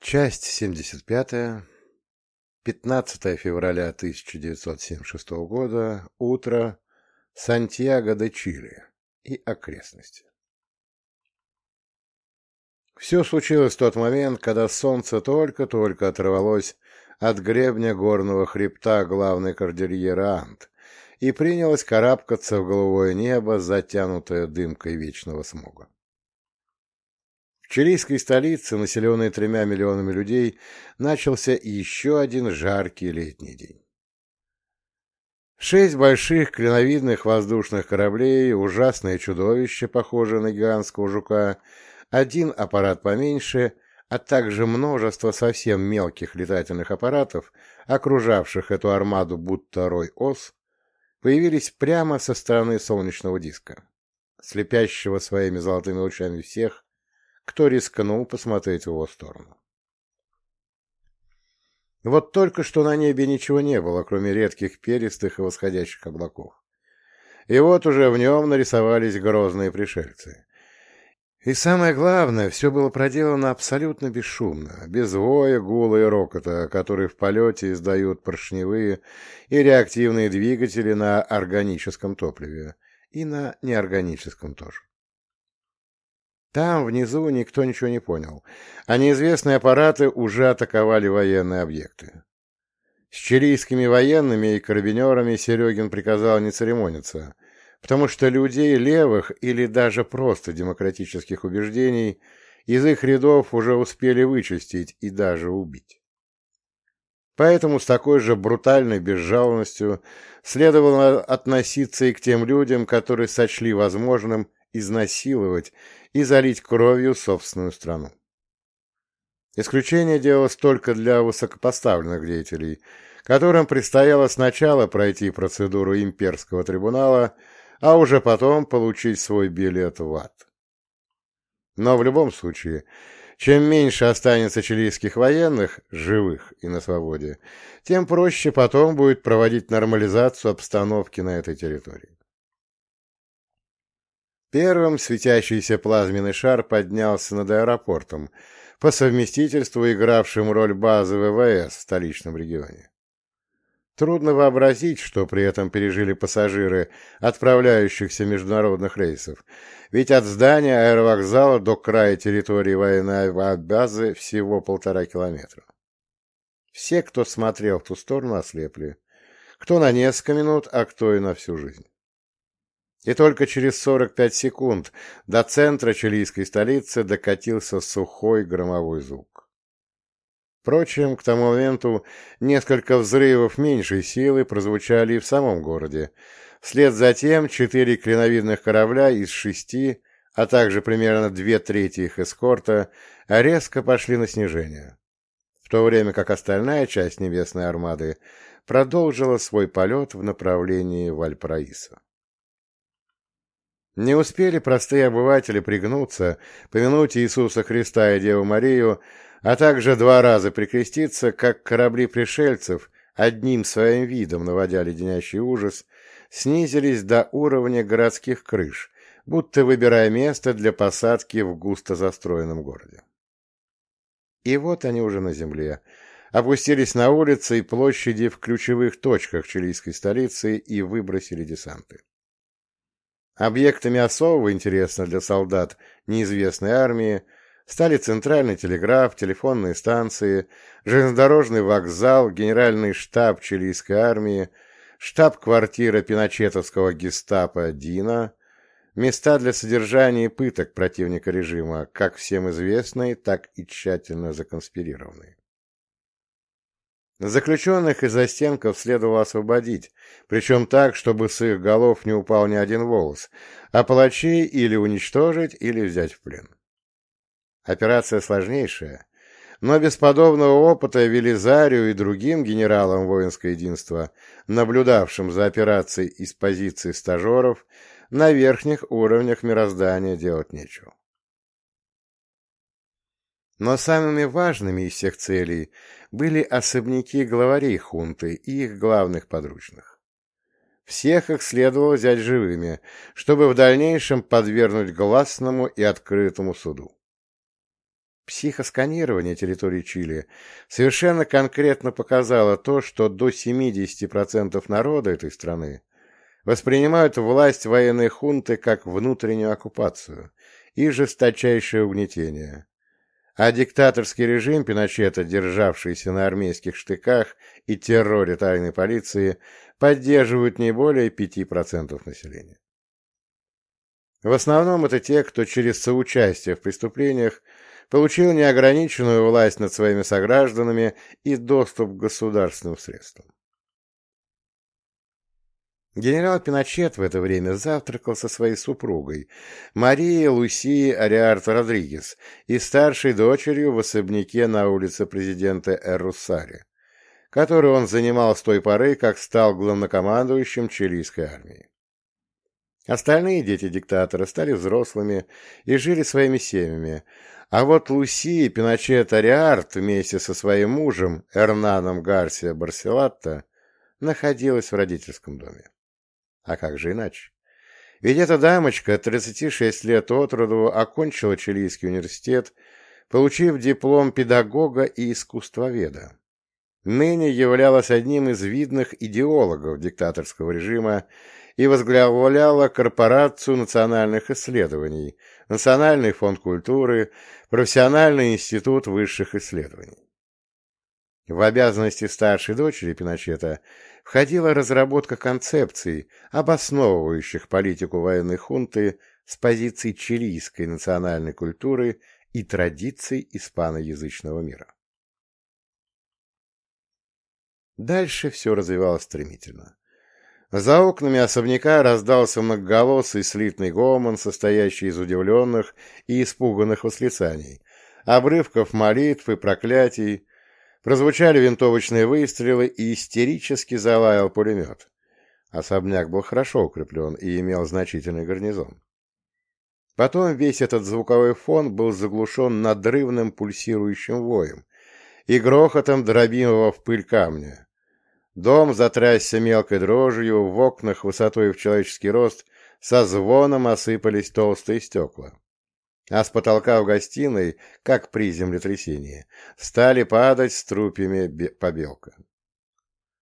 Часть 75. 15 февраля 1976 года. Утро. Сантьяго де Чили и окрестности. Все случилось в тот момент, когда солнце только-только оторвалось от гребня горного хребта главной кордильеры Ант и принялось карабкаться в голубое небо, затянутое дымкой вечного смога. Чилийской столице, населенной тремя миллионами людей, начался еще один жаркий летний день. Шесть больших клиновидных воздушных кораблей, ужасное чудовище, похожее на гигантского жука, один аппарат поменьше, а также множество совсем мелких летательных аппаратов, окружавших эту армаду будто рой ос, появились прямо со стороны солнечного диска, слепящего своими золотыми лучами всех, кто рискнул посмотреть в его сторону. Вот только что на небе ничего не было, кроме редких перистых и восходящих облаков. И вот уже в нем нарисовались грозные пришельцы. И самое главное, все было проделано абсолютно бесшумно, без воя, гула и рокота, которые в полете издают поршневые и реактивные двигатели на органическом топливе и на неорганическом тоже. Там, внизу, никто ничего не понял, а неизвестные аппараты уже атаковали военные объекты. С чилийскими военными и карабинерами Серегин приказал не церемониться, потому что людей левых или даже просто демократических убеждений из их рядов уже успели вычистить и даже убить. Поэтому с такой же брутальной безжалостностью следовало относиться и к тем людям, которые сочли возможным изнасиловать и залить кровью собственную страну. Исключение делалось только для высокопоставленных деятелей, которым предстояло сначала пройти процедуру имперского трибунала, а уже потом получить свой билет в ад. Но в любом случае, чем меньше останется чилийских военных, живых и на свободе, тем проще потом будет проводить нормализацию обстановки на этой территории. Первым светящийся плазменный шар поднялся над аэропортом, по совместительству игравшим роль базы ВВС в столичном регионе. Трудно вообразить, что при этом пережили пассажиры отправляющихся международных рейсов, ведь от здания аэровокзала до края территории военной базы всего полтора километра. Все, кто смотрел в ту сторону, ослепли. Кто на несколько минут, а кто и на всю жизнь. И только через 45 секунд до центра чилийской столицы докатился сухой громовой звук. Впрочем, к тому моменту несколько взрывов меньшей силы прозвучали и в самом городе. Вслед за тем четыре клиновидных корабля из шести, а также примерно две трети их эскорта, резко пошли на снижение, в то время как остальная часть небесной армады продолжила свой полет в направлении Вальпараиса. Не успели простые обыватели пригнуться, помянуть Иисуса Христа и Деву Марию, а также два раза прикреститься, как корабли пришельцев, одним своим видом наводя леденящий ужас, снизились до уровня городских крыш, будто выбирая место для посадки в густо застроенном городе. И вот они уже на земле, опустились на улицы и площади в ключевых точках чилийской столицы и выбросили десанты. Объектами особого интереса для солдат неизвестной армии стали центральный телеграф, телефонные станции, железнодорожный вокзал, генеральный штаб чилийской армии, штаб-квартира пиночетовского гестапо Дина, места для содержания и пыток противника режима, как всем известные, так и тщательно законспирированные. Заключенных из застенков следовало освободить, причем так, чтобы с их голов не упал ни один волос, а палачей или уничтожить, или взять в плен. Операция сложнейшая, но без подобного опыта Велизарию и другим генералам воинского единства, наблюдавшим за операцией из позиции стажеров, на верхних уровнях мироздания делать нечего. Но самыми важными из всех целей были особняки главарей хунты и их главных подручных. Всех их следовало взять живыми, чтобы в дальнейшем подвергнуть гласному и открытому суду. Психосканирование территории Чили совершенно конкретно показало то, что до 70% народа этой страны воспринимают власть военной хунты как внутреннюю оккупацию и жесточайшее угнетение, а диктаторский режим Пиночета, державшийся на армейских штыках и терроре тайной полиции, поддерживают не более 5% населения. В основном это те, кто через соучастие в преступлениях получил неограниченную власть над своими согражданами и доступ к государственным средствам. Генерал Пиночет в это время завтракал со своей супругой, Марией Лусией Ариарто Родригес, и старшей дочерью в особняке на улице президента Эрусари, который он занимал с той поры, как стал главнокомандующим чилийской армии. Остальные дети диктатора стали взрослыми и жили своими семьями, а вот Луси Пиночет Ариарт вместе со своим мужем Эрнаном Гарсия Барселатто находилась в родительском доме. А как же иначе? Ведь эта дамочка, 36 лет от роду, окончила Чилийский университет, получив диплом педагога и искусствоведа. Ныне являлась одним из видных идеологов диктаторского режима и возглавляла Корпорацию национальных исследований, Национальный фонд культуры, Профессиональный институт высших исследований. В обязанности старшей дочери Пиночета входила разработка концепций, обосновывающих политику военной хунты с позиций чилийской национальной культуры и традиций испаноязычного мира. Дальше все развивалось стремительно. За окнами особняка раздался многоголосый слитный гомон, состоящий из удивленных и испуганных восклицаний, обрывков молитв и проклятий. Прозвучали винтовочные выстрелы и истерически залаял пулемет. Особняк был хорошо укреплен и имел значительный гарнизон. Потом весь этот звуковой фон был заглушен надрывным пульсирующим воем и грохотом дробимого в пыль камня. Дом затрясся мелкой дрожью, в окнах высотой в человеческий рост со звоном осыпались толстые стекла. А с потолка в гостиной, как при землетрясении, стали падать с трупами побелка.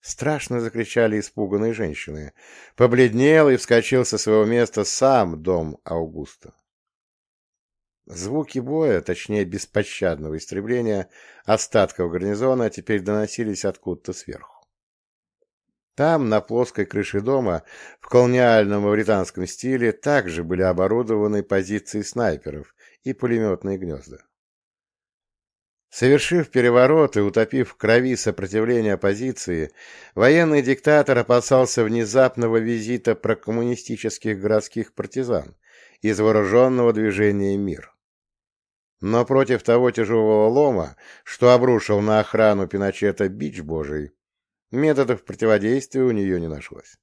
Страшно закричали испуганные женщины. Побледнел и вскочил со своего места сам дом Аугуста. Звуки боя, точнее беспощадного истребления остатков гарнизона, теперь доносились откуда-то сверху. Там, на плоской крыше дома, в колониальном мавританском стиле, также были оборудованы позиции снайперов и пулеметные гнезда. Совершив переворот и утопив в крови сопротивление оппозиции, военный диктатор опасался внезапного визита прокоммунистических городских партизан из вооруженного движения «Мир». Но против того тяжелого лома, что обрушил на охрану Пиночета бич божий, Методов противодействия у нее не нашлось.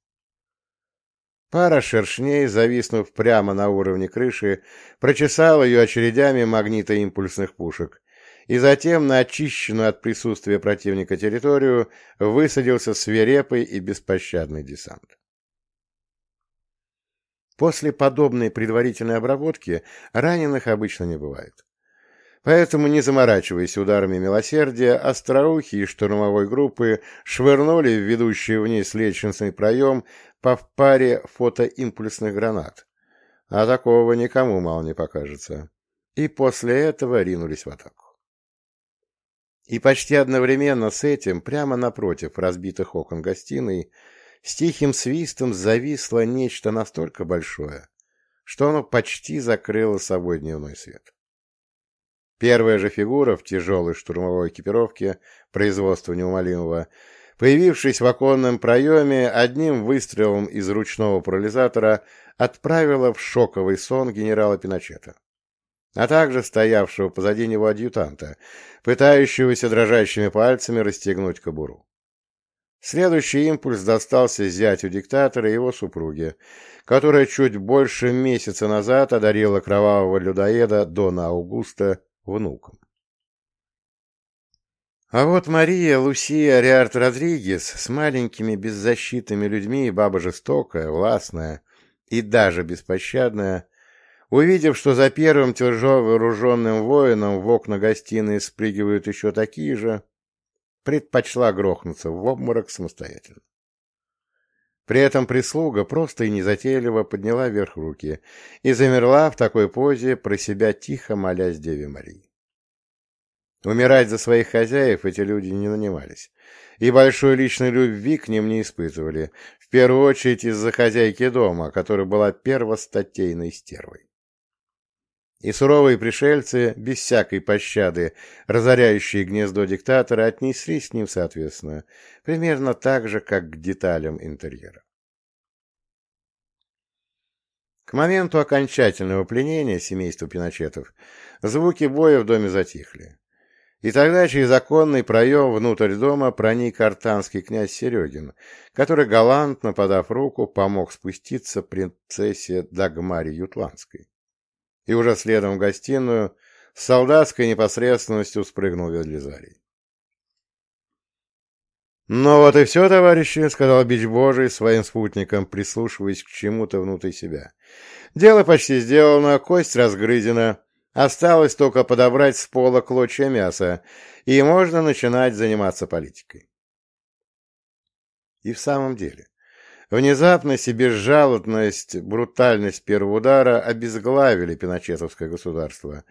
Пара шершней, зависнув прямо на уровне крыши, прочесала ее очередями магнитоимпульсных пушек, и затем на очищенную от присутствия противника территорию высадился свирепый и беспощадный десант. После подобной предварительной обработки раненых обычно не бывает. Поэтому, не заморачиваясь ударами милосердия, остроухи и штурмовой группы швырнули в ведущий вниз лестничный проем по паре фотоимпульсных гранат. А такого никому мало не покажется. И после этого ринулись в атаку. И почти одновременно с этим, прямо напротив разбитых окон гостиной, с тихим свистом зависло нечто настолько большое, что оно почти закрыло собой дневной свет. Первая же фигура в тяжелой штурмовой экипировке производства неумолимого, появившись в оконном проеме, одним выстрелом из ручного парализатора отправила в шоковый сон генерала Пиночета, а также стоявшего позади него адъютанта, пытающегося дрожащими пальцами расстегнуть кобуру. Следующий импульс достался зятю диктатора и его супруге, которая чуть больше месяца назад одарила кровавого людоеда Дона Аугуста внуком. А вот Мария Лусия Риарт Родригес с маленькими беззащитными людьми, баба жестокая, властная и даже беспощадная, Увидев, что за первым тяжело вооруженным воином в окна гостиной спрыгивают еще такие же, предпочла грохнуться в обморок самостоятельно. При этом прислуга просто и незатейливо подняла вверх руки и замерла в такой позе, про себя тихо молясь Деве Марии. Умирать за своих хозяев эти люди не нанимались, и большой личной любви к ним не испытывали, в первую очередь из-за хозяйки дома, которая была первостатейной стервой. И суровые пришельцы, без всякой пощады, разоряющие гнездо диктатора, отнеслись к ним соответственно, примерно так же, как к деталям интерьера. К моменту окончательного пленения семейства Пиночетов звуки боя в доме затихли. И тогда через оконный проем внутрь дома проник артанский князь Серегин, который, галантно подав руку, помог спуститься принцессе Дагмаре Ютландской и уже следом в гостиную с солдатской непосредственностью спрыгнул Велизарий. «Ну вот и все, товарищи», — сказал Бич Божий своим спутникам, прислушиваясь к чему-то внутри себя. «Дело почти сделано, кость разгрызена, осталось только подобрать с пола клочья мяса, и можно начинать заниматься политикой». И в самом деле, Внезапность и безжалостность, брутальность первого удара обезглавили пиночетовское государство,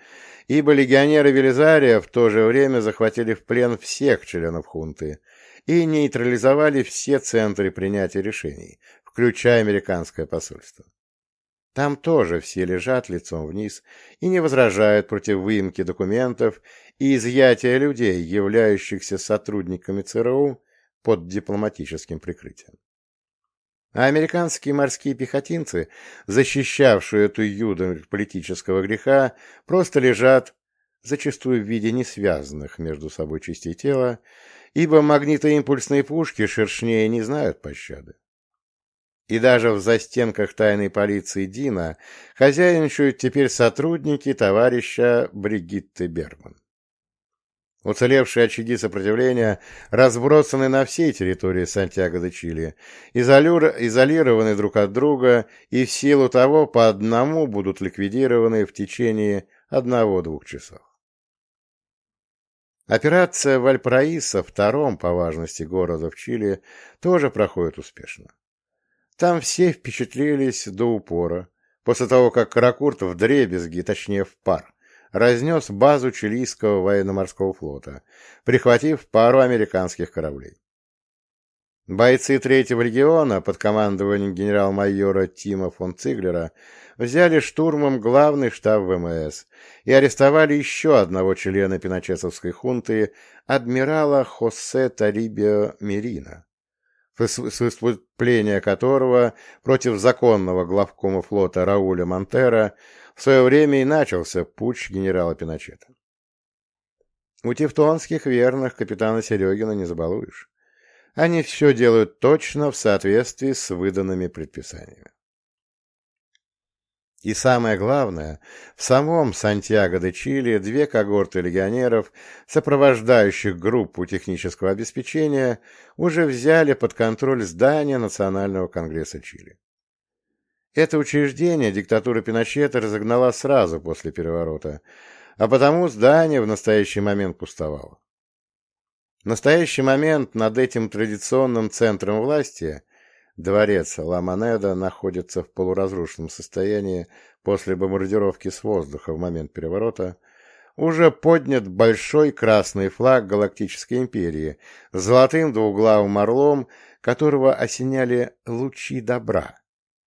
ибо легионеры Велизария в то же время захватили в плен всех членов хунты и нейтрализовали все центры принятия решений, включая американское посольство. Там тоже все лежат лицом вниз и не возражают против выемки документов и изъятия людей, являющихся сотрудниками ЦРУ под дипломатическим прикрытием. А американские морские пехотинцы, защищавшие эту юду политического греха, просто лежат, зачастую в виде несвязанных между собой частей тела, ибо магнитоимпульсные пушки шершнее не знают пощады. И даже в застенках тайной полиции Дина хозяйничают теперь сотрудники товарища Бригитты Берман. Уцелевшие очаги сопротивления разбросаны на всей территории Сантьяго-де-Чили, изолированы друг от друга и в силу того по одному будут ликвидированы в течение одного-двух часов. Операция Вальпраиса, втором по важности города в Чили, тоже проходит успешно. Там все впечатлились до упора, после того, как Каракурт в дребезги, точнее в пар, разнес базу чилийского военно-морского флота, прихватив пару американских кораблей. Бойцы третьего региона под командованием генерал-майора Тима фон Циглера взяли штурмом главный штаб ВМС и арестовали еще одного члена пиночетовской хунты, адмирала Хосе Тарибио Мерина, с выступления которого против законного главкома флота Рауля Монтера в свое время и начался путч генерала Пиночета. У тевтонских верных капитана Серегина не забалуешь. Они все делают точно в соответствии с выданными предписаниями. И самое главное, в самом Сантьяго-де-Чили две когорты легионеров, сопровождающих группу технического обеспечения, уже взяли под контроль здание Национального конгресса Чили. Это учреждение диктатура Пиночета разогнала сразу после переворота, а потому здание в настоящий момент пустовало. В настоящий момент над этим традиционным центром власти дворец Ла-Монеда находится в полуразрушенном состоянии после бомбардировки с воздуха в момент переворота, уже поднят большой красный флаг Галактической империи с золотым двуглавым орлом, которого осеняли лучи добра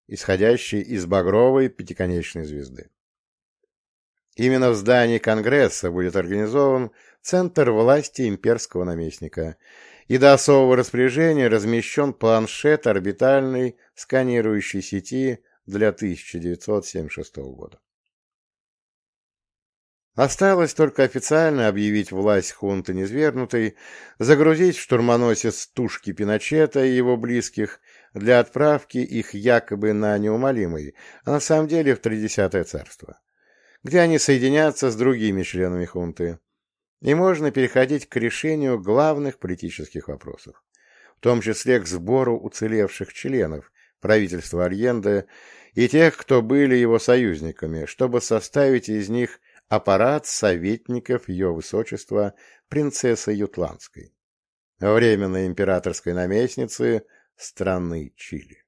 исходящий из багровой пятиконечной звезды. Именно в здании Конгресса будет организован Центр власти имперского наместника, и до особого распоряжения размещен планшет орбитальной сканирующей сети для 1976 года. Осталось только официально объявить власть хунты низвергнутой, загрузить в штурмоносец тушки Пиночета и его близких для отправки их якобы на неумолимый, а на самом деле в Тридесятое царство, где они соединятся с другими членами хунты, и можно переходить к решению главных политических вопросов, в том числе к сбору уцелевших членов правительства Альенде и тех, кто были его союзниками, чтобы составить из них аппарат советников ее высочества принцессы Ютландской, временной императорской наместницы страны Чили.